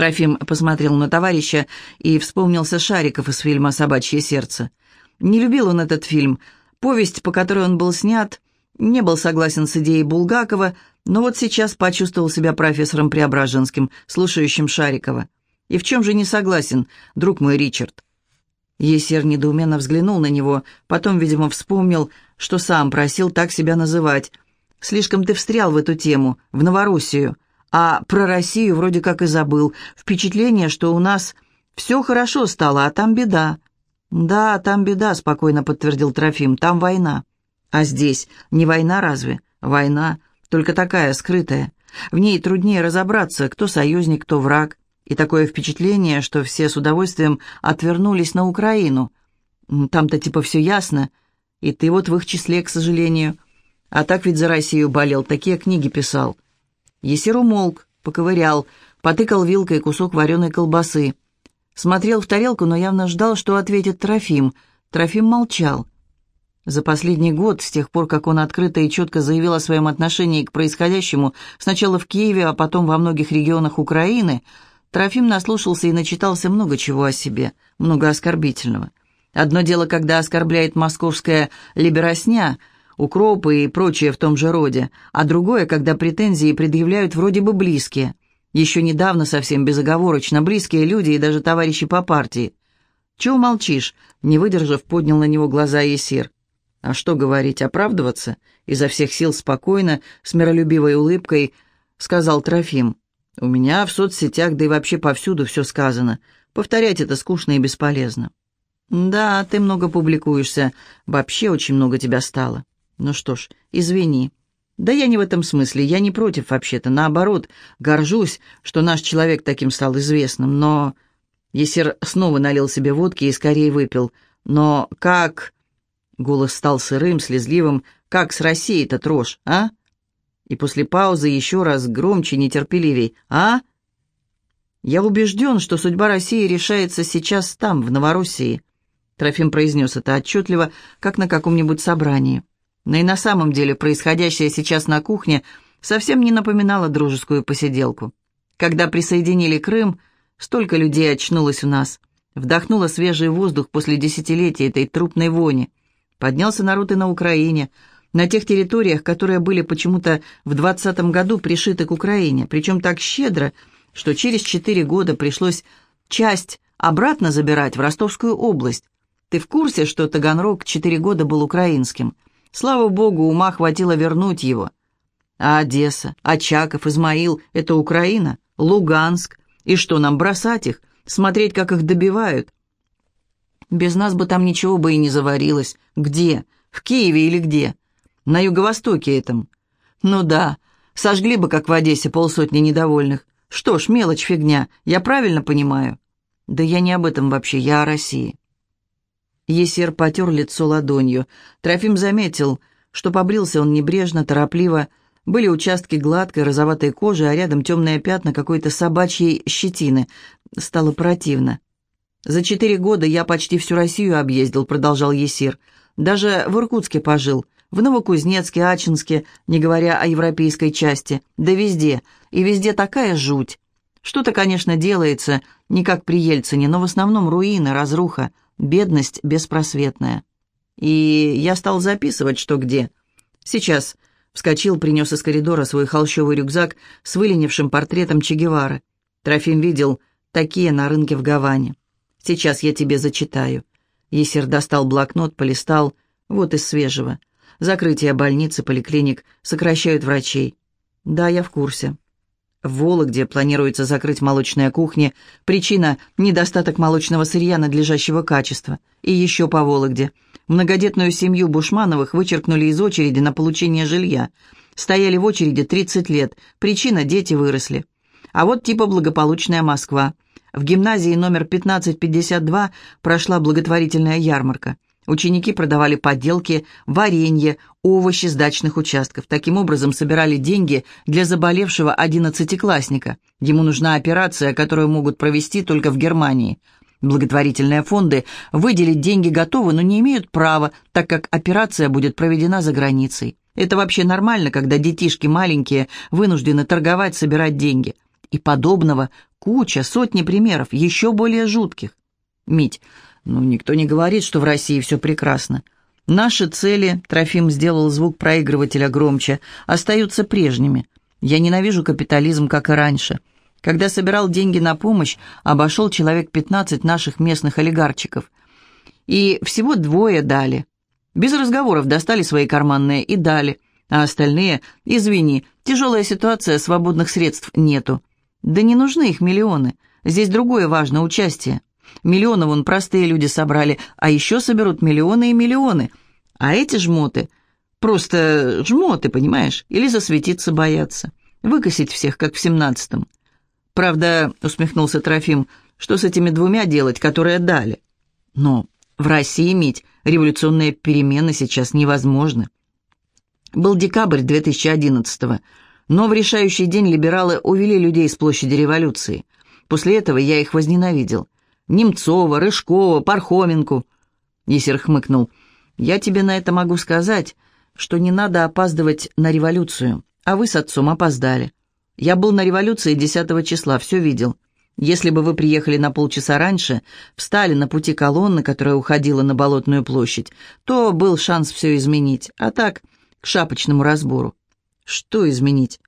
Трофим посмотрел на товарища и вспомнился Шариков из фильма «Собачье сердце». Не любил он этот фильм. Повесть, по которой он был снят, не был согласен с идеей Булгакова, но вот сейчас почувствовал себя профессором Преображенским, слушающим Шарикова. И в чем же не согласен, друг мой Ричард? Есер недоуменно взглянул на него, потом, видимо, вспомнил, что сам просил так себя называть. «Слишком ты встрял в эту тему, в Новороссию, а про Россию вроде как и забыл. Впечатление, что у нас все хорошо стало, а там беда». «Да, там беда», — спокойно подтвердил Трофим, — «там война». «А здесь не война разве? Война, только такая, скрытая. В ней труднее разобраться, кто союзник, кто враг. И такое впечатление, что все с удовольствием отвернулись на Украину. Там-то типа все ясно. И ты вот в их числе, к сожалению. А так ведь за Россию болел, такие книги писал. Есер умолк, поковырял, потыкал вилкой кусок вареной колбасы. Смотрел в тарелку, но явно ждал, что ответит Трофим. Трофим молчал. За последний год, с тех пор, как он открыто и четко заявил о своем отношении к происходящему сначала в Киеве, а потом во многих регионах Украины – Трофим наслушался и начитался много чего о себе, много оскорбительного. Одно дело, когда оскорбляет московская либеросня, укропы и прочее в том же роде, а другое, когда претензии предъявляют вроде бы близкие. Еще недавно совсем безоговорочно близкие люди и даже товарищи по партии. «Чего молчишь?» — не выдержав, поднял на него глаза Есир. «А что говорить, оправдываться?» Изо всех сил спокойно, с миролюбивой улыбкой, сказал Трофим. У меня в соцсетях, да и вообще повсюду все сказано. Повторять это скучно и бесполезно. Да, ты много публикуешься. Вообще очень много тебя стало. Ну что ж, извини. Да я не в этом смысле, я не против вообще-то. Наоборот, горжусь, что наш человек таким стал известным. Но... Есер снова налил себе водки и скорее выпил. Но как... Голос стал сырым, слезливым. Как с Россией-то трожь, а? И после паузы еще раз громче, нетерпеливей. «А?» «Я убежден, что судьба России решается сейчас там, в Новороссии», Трофим произнес это отчетливо, как на каком-нибудь собрании. Но и на самом деле происходящее сейчас на кухне совсем не напоминало дружескую посиделку. Когда присоединили Крым, столько людей очнулось у нас, вдохнуло свежий воздух после десятилетий этой трупной вони. Поднялся народ и на Украине, на тех территориях, которые были почему-то в двадцатом году пришиты к Украине, причем так щедро, что через четыре года пришлось часть обратно забирать в Ростовскую область. Ты в курсе, что Таганрог четыре года был украинским? Слава богу, ума хватило вернуть его. А Одесса, Очаков, Измаил — это Украина, Луганск. И что, нам бросать их, смотреть, как их добивают? Без нас бы там ничего бы и не заварилось. Где? В Киеве или где? На юго-востоке этом. Ну да, сожгли бы, как в Одессе, полсотни недовольных. Что ж, мелочь фигня, я правильно понимаю? Да я не об этом вообще, я о России. Есер потер лицо ладонью. Трофим заметил, что побрился он небрежно, торопливо. Были участки гладкой розоватой кожи, а рядом темные пятна какой-то собачьей щетины. Стало противно. «За четыре года я почти всю Россию объездил», — продолжал Есир. «Даже в Иркутске пожил в Новокузнецке, Ачинске, не говоря о европейской части, да везде, и везде такая жуть. Что-то, конечно, делается, не как при Ельцине, но в основном руины, разруха, бедность беспросветная. И я стал записывать, что где. Сейчас вскочил, принес из коридора свой холщовый рюкзак с выленившим портретом Че Гевары. Трофим видел такие на рынке в Гаване. Сейчас я тебе зачитаю. Есер достал блокнот, полистал, вот из свежего — Закрытие больниц и поликлиник сокращают врачей. Да, я в курсе. В Вологде планируется закрыть молочные кухни. Причина – недостаток молочного сырья надлежащего качества. И еще по Вологде. Многодетную семью Бушмановых вычеркнули из очереди на получение жилья. Стояли в очереди 30 лет. Причина – дети выросли. А вот типа благополучная Москва. В гимназии номер 1552 прошла благотворительная ярмарка. Ученики продавали подделки, варенье, овощи с дачных участков. Таким образом собирали деньги для заболевшего одиннадцатиклассника. Ему нужна операция, которую могут провести только в Германии. Благотворительные фонды выделить деньги готовы, но не имеют права, так как операция будет проведена за границей. Это вообще нормально, когда детишки маленькие вынуждены торговать, собирать деньги. И подобного Куча, сотни примеров, еще более жутких. Мить, ну никто не говорит, что в России все прекрасно. Наши цели, Трофим сделал звук проигрывателя громче, остаются прежними. Я ненавижу капитализм, как и раньше. Когда собирал деньги на помощь, обошел человек 15 наших местных олигарчиков. И всего двое дали. Без разговоров достали свои карманные и дали. А остальные, извини, тяжелая ситуация, свободных средств нету. Да не нужны их миллионы. Здесь другое важно – участие. Миллионы вон простые люди собрали, а еще соберут миллионы и миллионы. А эти жмоты просто жмоты, понимаешь? Или засветиться боятся. Выкосить всех, как в семнадцатом. Правда, усмехнулся Трофим, что с этими двумя делать, которые дали? Но в России, Мить, революционные перемены сейчас невозможны. Был декабрь 2011-го, но в решающий день либералы увели людей с площади революции. После этого я их возненавидел. Немцова, Рыжкова, Пархоменку. Есер хмыкнул. «Я тебе на это могу сказать, что не надо опаздывать на революцию, а вы с отцом опоздали. Я был на революции 10 числа, все видел. Если бы вы приехали на полчаса раньше, встали на пути колонны, которая уходила на Болотную площадь, то был шанс все изменить. А так, к шапочному разбору. Что изменить?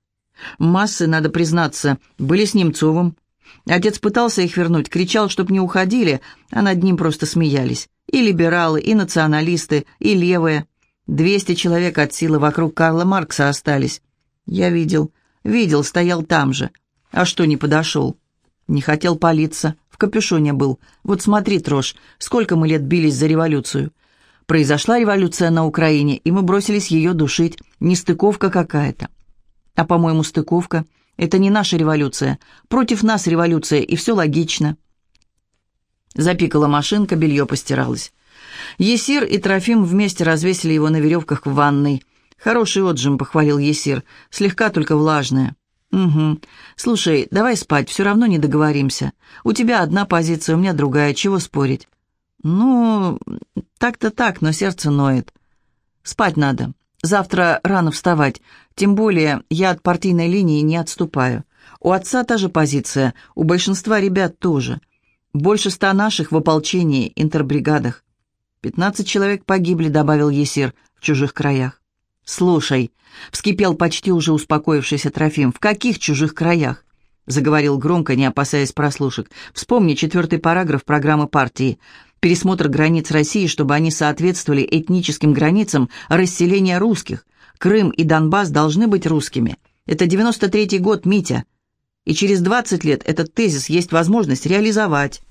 Массы, надо признаться, были с Немцовым. Отец пытался их вернуть, кричал, чтоб не уходили, а над ним просто смеялись. И либералы, и националисты, и левые. Двести человек от силы вокруг Карла Маркса остались. Я видел, видел, стоял там же. А что не подошел? Не хотел палиться, в капюшоне был. Вот смотри, Трош, сколько мы лет бились за революцию. Произошла революция на Украине, и мы бросились ее душить. Нестыковка какая-то. А, по-моему, стыковка — это не наша революция. Против нас революция, и все логично. Запикала машинка, белье постиралось. Есир и Трофим вместе развесили его на веревках в ванной. «Хороший отжим», — похвалил Есир, — «слегка только влажная». «Угу. Слушай, давай спать, все равно не договоримся. У тебя одна позиция, у меня другая, чего спорить?» «Ну, так-то так, но сердце ноет. Спать надо. Завтра рано вставать. Тем более я от партийной линии не отступаю. У отца та же позиция, у большинства ребят тоже. Больше ста наших в ополчении, интербригадах. Пятнадцать человек погибли», — добавил Есир, — «в чужих краях». «Слушай», — вскипел почти уже успокоившийся Трофим, — «в каких чужих краях?» — заговорил громко, не опасаясь прослушек. «Вспомни четвертый параграф программы партии. Пересмотр границ России, чтобы они соответствовали этническим границам расселения русских. Крым и Донбасс должны быть русскими. Это 93-й год, Митя. И через 20 лет этот тезис есть возможность реализовать».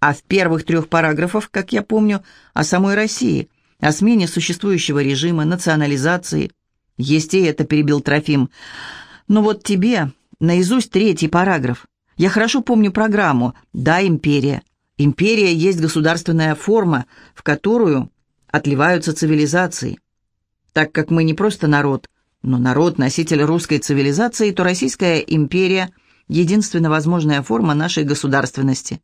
А в первых трех параграфах, как я помню, о самой России — о смене существующего режима, национализации. Есть и это, перебил Трофим. Но вот тебе наизусть третий параграф. Я хорошо помню программу «Да, империя». Империя есть государственная форма, в которую отливаются цивилизации. Так как мы не просто народ, но народ, носитель русской цивилизации, то Российская империя – единственно возможная форма нашей государственности.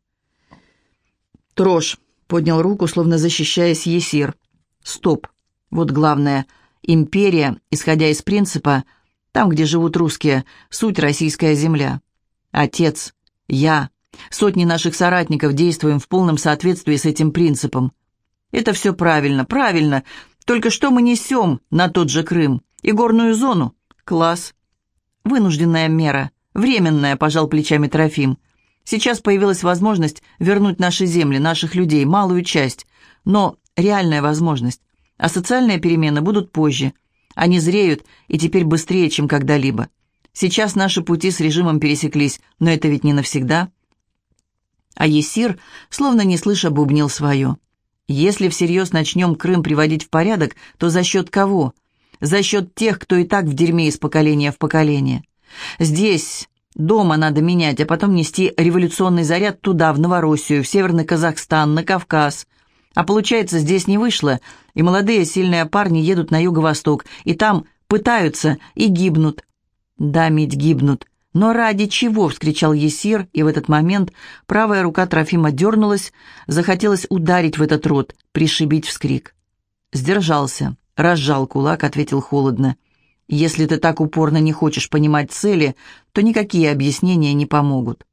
Трош поднял руку, словно защищаясь Есир. Стоп. Вот главное. Империя, исходя из принципа, там, где живут русские, суть российская земля. Отец, я, сотни наших соратников действуем в полном соответствии с этим принципом. Это все правильно, правильно. Только что мы несем на тот же Крым? И горную зону? Класс. Вынужденная мера. Временная, пожал плечами Трофим. Сейчас появилась возможность вернуть наши земли, наших людей, малую часть. Но реальная возможность, а социальные перемены будут позже. Они зреют и теперь быстрее, чем когда-либо. Сейчас наши пути с режимом пересеклись, но это ведь не навсегда. А Есир, словно не слыша, бубнил свое. Если всерьез начнем Крым приводить в порядок, то за счет кого? За счет тех, кто и так в дерьме из поколения в поколение. Здесь, дома надо менять, а потом нести революционный заряд туда, в Новороссию, в Северный Казахстан, на Кавказ. А получается, здесь не вышло, и молодые сильные парни едут на юго-восток, и там пытаются и гибнут. Да, медь гибнут. Но ради чего? — вскричал Есир, и в этот момент правая рука Трофима дернулась, захотелось ударить в этот рот, пришибить вскрик. Сдержался, разжал кулак, ответил холодно. «Если ты так упорно не хочешь понимать цели, то никакие объяснения не помогут».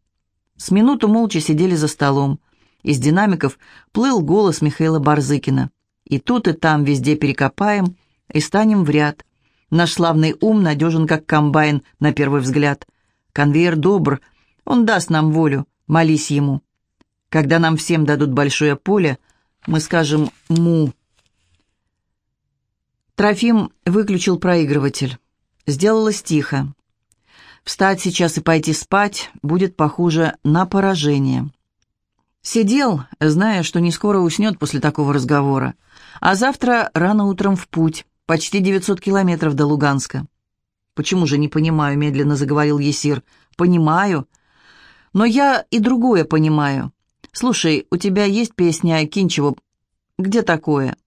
С минуту молча сидели за столом. Из динамиков плыл голос Михаила Барзыкина. И тут, и там везде перекопаем и станем в ряд. Наш славный ум надежен, как комбайн, на первый взгляд. Конвейер добр, он даст нам волю, молись ему. Когда нам всем дадут большое поле, мы скажем «му». Трофим выключил проигрыватель. Сделалось тихо. Встать сейчас и пойти спать будет похоже на поражение. Сидел, зная, что не скоро уснет после такого разговора, а завтра рано утром в путь, почти 900 километров до Луганска. «Почему же не понимаю?» — медленно заговорил Есир. «Понимаю. Но я и другое понимаю. Слушай, у тебя есть песня Кинчева «Где такое?»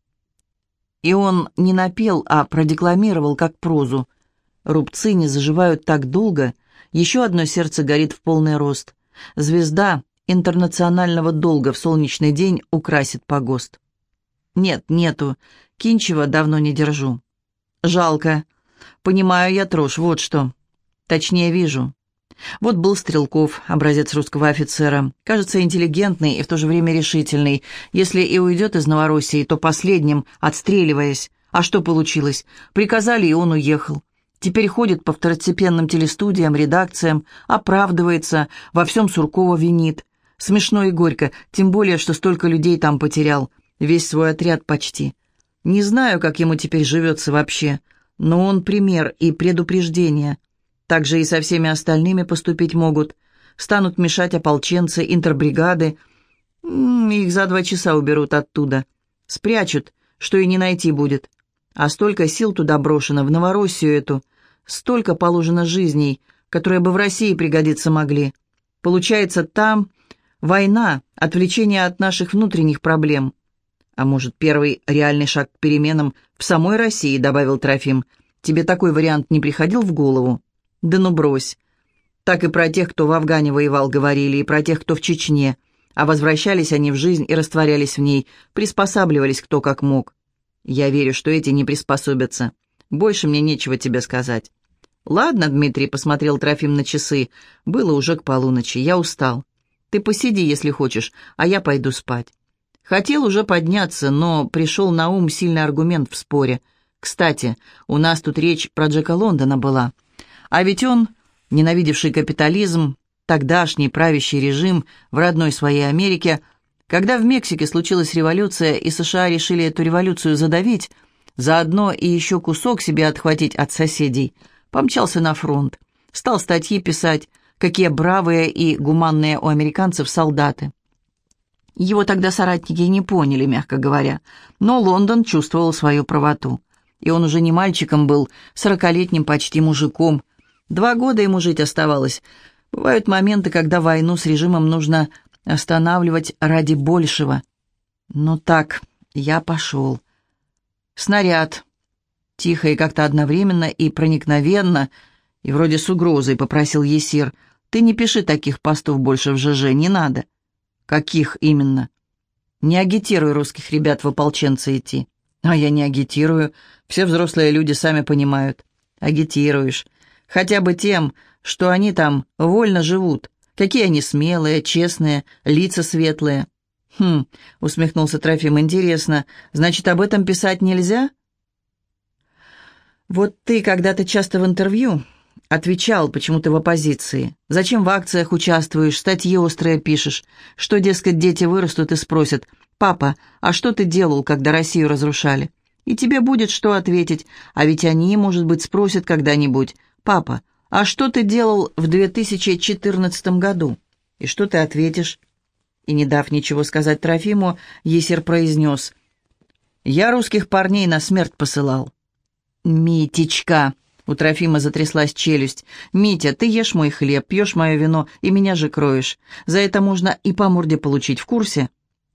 И он не напел, а продекламировал как прозу. Рубцы не заживают так долго, еще одно сердце горит в полный рост. Звезда интернационального долга в солнечный день украсит погост. Нет, нету, Кинчева давно не держу. Жалко. Понимаю я трожь, вот что. Точнее вижу. Вот был Стрелков, образец русского офицера. Кажется, интеллигентный и в то же время решительный. Если и уйдет из Новороссии, то последним, отстреливаясь. А что получилось? Приказали, и он уехал. Теперь ходит по второстепенным телестудиям, редакциям, оправдывается, во всем Суркова винит. Смешно и горько, тем более, что столько людей там потерял. Весь свой отряд почти. Не знаю, как ему теперь живется вообще, но он пример и предупреждение. Так же и со всеми остальными поступить могут. Станут мешать ополченцы, интербригады. Их за два часа уберут оттуда. Спрячут, что и не найти будет. А столько сил туда брошено, в Новороссию эту. Столько положено жизней, которые бы в России пригодиться могли. Получается, там война, отвлечение от наших внутренних проблем. А может, первый реальный шаг к переменам в самой России, добавил Трофим. Тебе такой вариант не приходил в голову? Да ну брось. Так и про тех, кто в Афгане воевал, говорили, и про тех, кто в Чечне. А возвращались они в жизнь и растворялись в ней, приспосабливались кто как мог. Я верю, что эти не приспособятся. Больше мне нечего тебе сказать». «Ладно, Дмитрий», — посмотрел Трофим на часы. «Было уже к полуночи. Я устал. Ты посиди, если хочешь, а я пойду спать». Хотел уже подняться, но пришел на ум сильный аргумент в споре. «Кстати, у нас тут речь про Джека Лондона была. А ведь он, ненавидевший капитализм, тогдашний правящий режим в родной своей Америке, когда в Мексике случилась революция и США решили эту революцию задавить, Заодно и еще кусок себе отхватить от соседей. Помчался на фронт. Стал статьи писать, какие бравые и гуманные у американцев солдаты. Его тогда соратники не поняли, мягко говоря, но Лондон чувствовал свою правоту. И он уже не мальчиком был, сорокалетним почти мужиком. Два года ему жить оставалось. Бывают моменты, когда войну с режимом нужно останавливать ради большего. Ну так, я пошел. «Снаряд!» Тихо и как-то одновременно и проникновенно, и вроде с угрозой попросил Есир. «Ты не пиши таких постов больше в ЖЖ, не надо». «Каких именно?» «Не агитируй русских ребят в ополченцы идти». «А я не агитирую. Все взрослые люди сами понимают». «Агитируешь. Хотя бы тем, что они там вольно живут. Какие они смелые, честные, лица светлые». «Хм», — усмехнулся Трофим, — «интересно. Значит, об этом писать нельзя?» «Вот ты когда-то часто в интервью отвечал, почему ты в оппозиции. Зачем в акциях участвуешь, статьи острые пишешь? Что, дескать, дети вырастут и спросят, «Папа, а что ты делал, когда Россию разрушали?» И тебе будет что ответить, а ведь они, может быть, спросят когда-нибудь, «Папа, а что ты делал в 2014 году?» И что ты ответишь? И, не дав ничего сказать Трофиму, Есер произнес, «Я русских парней на смерть посылал». «Митечка!» — у Трофима затряслась челюсть. «Митя, ты ешь мой хлеб, пьешь мое вино и меня же кроешь. За это можно и по морде получить, в курсе?»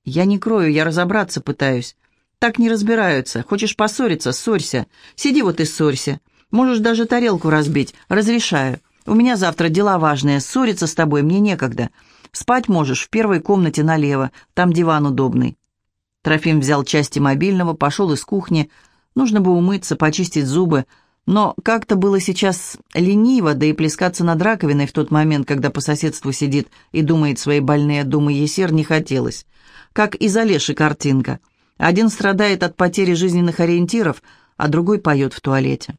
«Я не крою, я разобраться пытаюсь». «Так не разбираются. Хочешь поссориться, ссорься. Сиди вот и ссорься. Можешь даже тарелку разбить. Разрешаю. У меня завтра дела важные. Ссориться с тобой мне некогда. Спать можешь в первой комнате налево, там диван удобный». Трофим взял части мобильного, пошел из кухни. Нужно бы умыться, почистить зубы. Но как-то было сейчас лениво, да и плескаться над раковиной в тот момент, когда по соседству сидит и думает свои больные думы Есер, не хотелось. Как из Олеши картинка. Один страдает от потери жизненных ориентиров, а другой поет в туалете.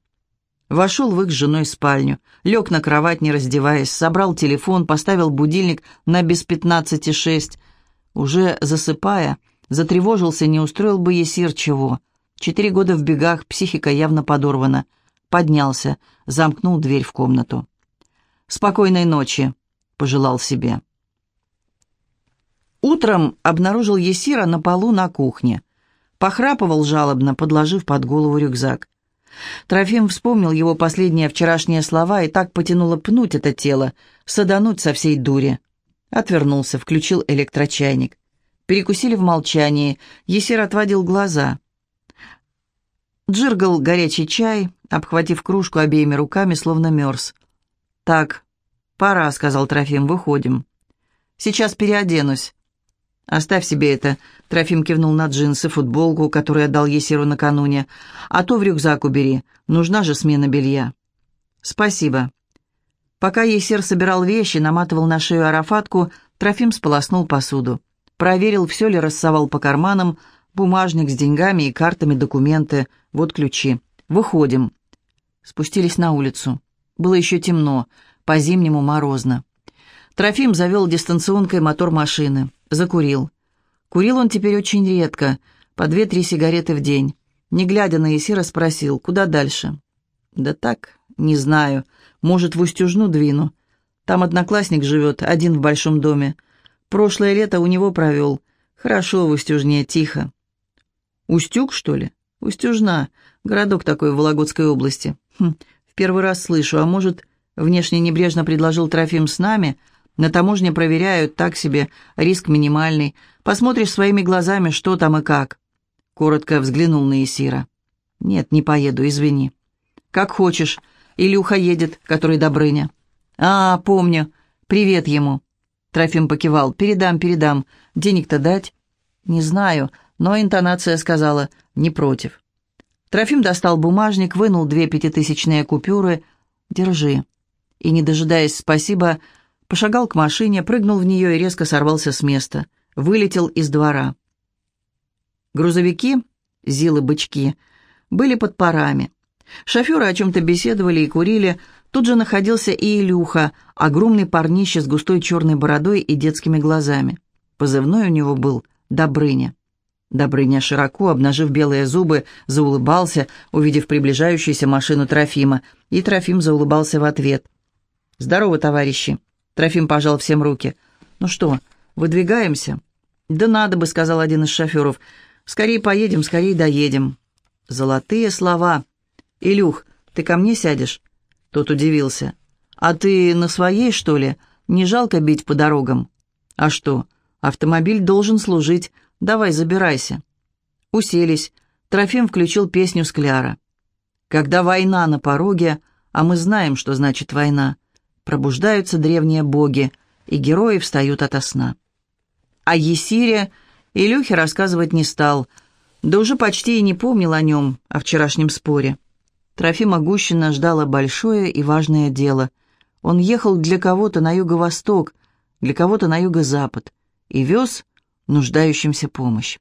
Вошел в их с женой спальню, лег на кровать, не раздеваясь, собрал телефон, поставил будильник на без пятнадцати шесть. Уже засыпая, затревожился, не устроил бы Есир чего. Четыре года в бегах, психика явно подорвана. Поднялся, замкнул дверь в комнату. «Спокойной ночи», — пожелал себе. Утром обнаружил Есира на полу на кухне. Похрапывал жалобно, подложив под голову рюкзак. Трофим вспомнил его последние вчерашние слова и так потянуло пнуть это тело, садануть со всей дури. Отвернулся, включил электрочайник. Перекусили в молчании. Есир отводил глаза. Джиргал горячий чай, обхватив кружку обеими руками, словно мерз. «Так, пора», — сказал Трофим, — «выходим». «Сейчас переоденусь». «Оставь себе это», — Трофим кивнул на джинсы, футболку, которую отдал Есиру накануне. «А то в рюкзак убери, нужна же смена белья». «Спасибо». Пока Есир собирал вещи, наматывал на шею арафатку, Трофим сполоснул посуду. Проверил, все ли рассовал по карманам, бумажник с деньгами и картами, документы. Вот ключи. Выходим. Спустились на улицу. Было еще темно, по-зимнему морозно. Трофим завел дистанционкой мотор машины. Закурил. Курил он теперь очень редко, по две-три сигареты в день. Не глядя на Есира, спросил, куда дальше? «Да так, не знаю. Может, в Устюжну двину. Там одноклассник живет, один в большом доме. Прошлое лето у него провел. Хорошо в Устюжне, тихо». «Устюг, что ли?» «Устюжна. Городок такой в Вологодской области». Хм, «В первый раз слышу, а может, внешне небрежно предложил Трофим с нами?» На таможне проверяют, так себе, риск минимальный. Посмотришь своими глазами, что там и как». Коротко взглянул на Исира. «Нет, не поеду, извини». «Как хочешь. Илюха едет, который Добрыня». «А, помню. Привет ему». Трофим покивал. «Передам, передам. Денег-то дать?» «Не знаю, но интонация сказала «не против». Трофим достал бумажник, вынул две пятитысячные купюры. «Держи». И, не дожидаясь спасибо, Пошагал к машине, прыгнул в нее и резко сорвался с места. Вылетел из двора. Грузовики, зилы-бычки, были под парами. Шоферы о чем-то беседовали и курили. Тут же находился и Илюха, огромный парнище с густой черной бородой и детскими глазами. Позывной у него был «Добрыня». Добрыня, широко обнажив белые зубы, заулыбался, увидев приближающуюся машину Трофима, и Трофим заулыбался в ответ. «Здорово, товарищи!» Трофим пожал всем руки. «Ну что, выдвигаемся?» «Да надо бы», — сказал один из шоферов. «Скорее поедем, скорее доедем». «Золотые слова». «Илюх, ты ко мне сядешь?» Тот удивился. «А ты на своей, что ли? Не жалко бить по дорогам?» «А что? Автомобиль должен служить. Давай, забирайся». Уселись. Трофим включил песню Скляра. «Когда война на пороге, а мы знаем, что значит война, пробуждаются древние боги, и герои встают ото сна. О Есире Илюхе рассказывать не стал, да уже почти и не помнил о нем, о вчерашнем споре. Трофима Гущина ждало большое и важное дело. Он ехал для кого-то на юго-восток, для кого-то на юго-запад и вез нуждающимся помощь.